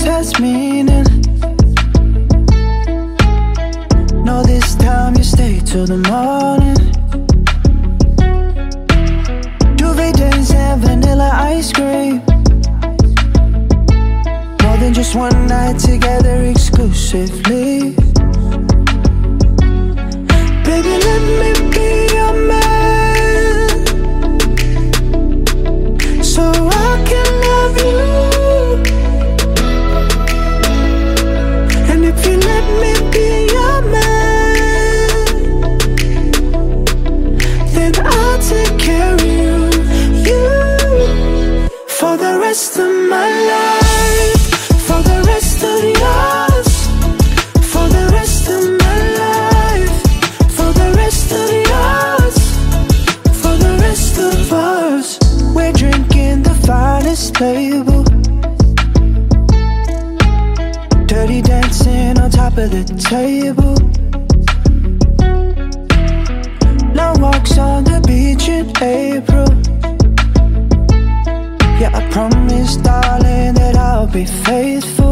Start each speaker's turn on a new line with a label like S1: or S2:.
S1: sex has meaning. No, this time you stay till the morning. Duvet days and vanilla ice cream. More than just one night together exclusively. Rest of my life, for the rest of yours, for the rest of my life, for the rest of yours, for the rest of us. We're drinking the finest table. Dirty dancing on top of the table. Yeah, I promise, darling, that I'll be faithful.